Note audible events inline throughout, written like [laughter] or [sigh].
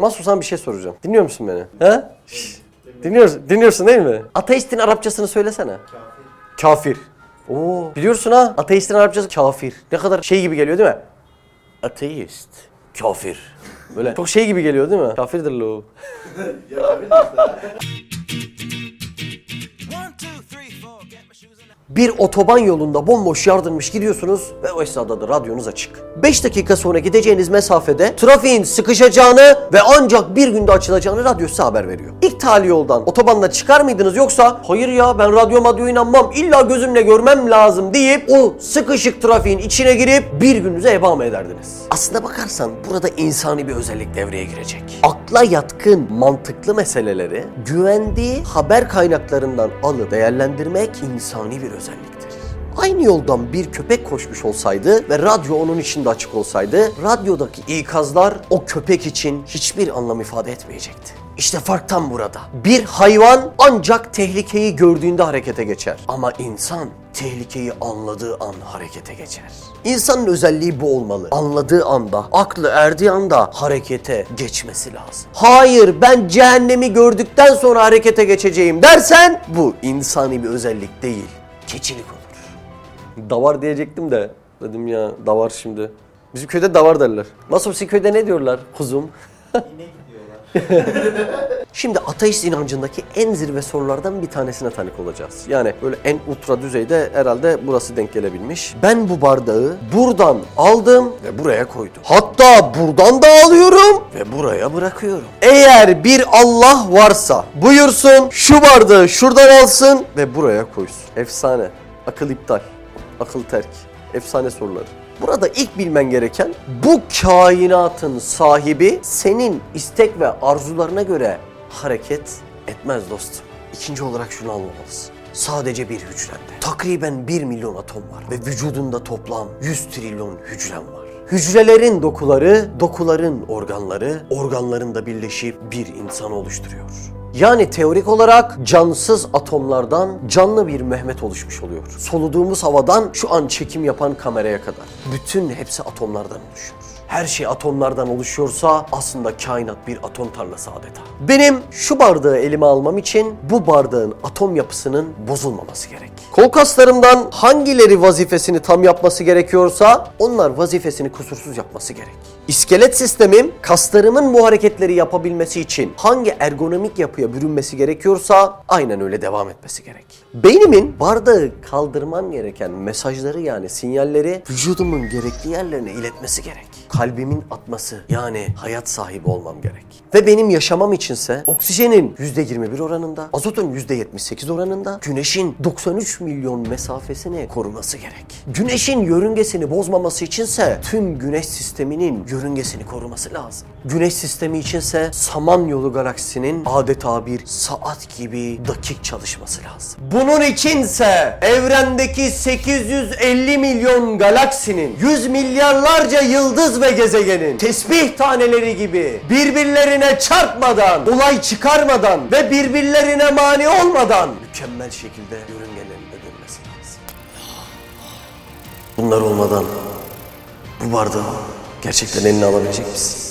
Mahsun sana bir şey soracağım. Dinliyor musun beni? He? Şşş. Dinliyorsun, dinliyorsun değil mi? Ateistin Arapçasını söylesene. Kafir. Oo, biliyorsun ha? Ateistin Arapçası kafir. Ne kadar şey gibi geliyor değil mi? Ateist. Kafir. Böyle çok şey gibi geliyor değil mi? Kafirdir lo. [laughs] Bir otoban yolunda bomboş yardırmış gidiyorsunuz ve o esnada da radyonuz açık. 5 dakika sonra gideceğiniz mesafede trafiğin sıkışacağını ve ancak bir günde açılacağını radyo size haber veriyor. İlk tali yoldan otobanla çıkar mıydınız yoksa hayır ya ben radyo madyo inanmam illa gözümle görmem lazım deyip o sıkışık trafiğin içine girip bir gününüze eba mı ederdiniz? Aslında bakarsan burada insani bir özellik devreye girecek. Akla yatkın mantıklı meseleleri güvendiği haber kaynaklarından alıp değerlendirmek insani bir özelliktir. Aynı yoldan bir köpek koşmuş olsaydı ve radyo onun içinde açık olsaydı, radyodaki ikazlar o köpek için hiçbir anlam ifade etmeyecekti. İşte fark tam burada. Bir hayvan ancak tehlikeyi gördüğünde harekete geçer. Ama insan tehlikeyi anladığı an harekete geçer. İnsanın özelliği bu olmalı. Anladığı anda, aklı erdiği anda harekete geçmesi lazım. Hayır ben cehennemi gördükten sonra harekete geçeceğim dersen bu insani bir özellik değil. Keçilik olur. Davar diyecektim de dedim ya davar şimdi. Bizim köyde davar derler. Nasıl sizin köyde ne diyorlar kuzum? [laughs] Şimdi ateist inancındaki en zirve sorulardan bir tanesine tanık olacağız. Yani böyle en ultra düzeyde herhalde burası denk gelebilmiş. Ben bu bardağı buradan aldım ve buraya koydum. Hatta buradan da alıyorum ve buraya bırakıyorum. Eğer bir Allah varsa buyursun şu bardağı şuradan alsın ve buraya koysun. Efsane. Akıl iptal. Akıl terk. Efsane soruları. Burada ilk bilmen gereken bu kainatın sahibi senin istek ve arzularına göre hareket etmez dostum. İkinci olarak şunu anlamalısın. Sadece bir hücrende takriben 1 milyon atom var ve vücudunda toplam 100 trilyon hücren var. Hücrelerin dokuları, dokuların organları, organların da birleşip bir insan oluşturuyor. Yani teorik olarak cansız atomlardan canlı bir Mehmet oluşmuş oluyor. Soluduğumuz havadan şu an çekim yapan kameraya kadar. Bütün hepsi atomlardan oluşuyor. Her şey atomlardan oluşuyorsa aslında kainat bir atom tarlası adeta. Benim şu bardağı elime almam için bu bardağın atom yapısının bozulmaması gerek. Kol kaslarımdan hangileri vazifesini tam yapması gerekiyorsa onlar vazifesini kusursuz yapması gerek. İskelet sistemim kaslarımın bu hareketleri yapabilmesi için hangi ergonomik yapıya bürünmesi gerekiyorsa aynen öyle devam etmesi gerek. Beynimin bardağı kaldırmam gereken mesajları yani sinyalleri vücudumun gerekli yerlerine iletmesi gerek. Kalbimin atması yani hayat sahibi olmam gerek. Ve benim yaşamam içinse oksijenin %21 oranında, azotun %78 oranında, güneşin 93 milyon mesafesini koruması gerek. Güneşin yörüngesini bozmaması içinse tüm güneş sisteminin yörüngesini koruması lazım. Güneş sistemi içinse Samanyolu galaksisinin adeta bir saat gibi dakik çalışması lazım. Bunun içinse evrendeki 850 milyon galaksinin, 100 milyarlarca ve gezegenin tesbih taneleri gibi birbirlerine çarpmadan, olay çıkarmadan ve birbirlerine mani olmadan mükemmel şekilde yörüngelerinde dönmesi lazım. Bunlar olmadan bu bardağı gerçekten eline alabilecek misin?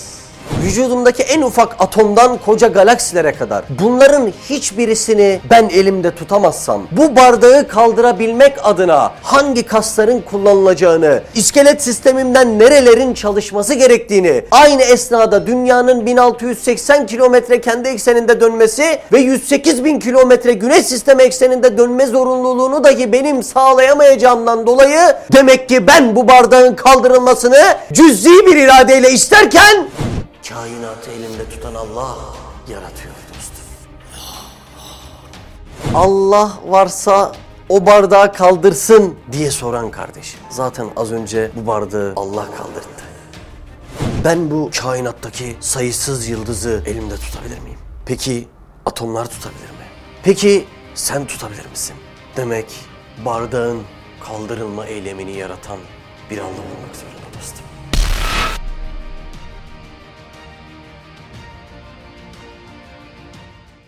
Vücudumdaki en ufak atomdan koca galaksilere kadar. Bunların hiçbirisini ben elimde tutamazsam bu bardağı kaldırabilmek adına hangi kasların kullanılacağını, iskelet sistemimden nerelerin çalışması gerektiğini, aynı esnada dünyanın 1680 kilometre kendi ekseninde dönmesi ve 108 bin kilometre güneş sistemi ekseninde dönme zorunluluğunu dahi benim sağlayamayacağımdan dolayı demek ki ben bu bardağın kaldırılmasını cüz'i bir iradeyle isterken kainatı elinde tutan Allah yaratıyor dostum. Allah varsa o bardağı kaldırsın diye soran kardeşim. Zaten az önce bu bardağı Allah kaldırdı. Ben bu kainattaki sayısız yıldızı elimde tutabilir miyim? Peki atomlar tutabilir mi? Peki sen tutabilir misin? Demek bardağın kaldırılma eylemini yaratan bir Allah olmak zorunda dostum.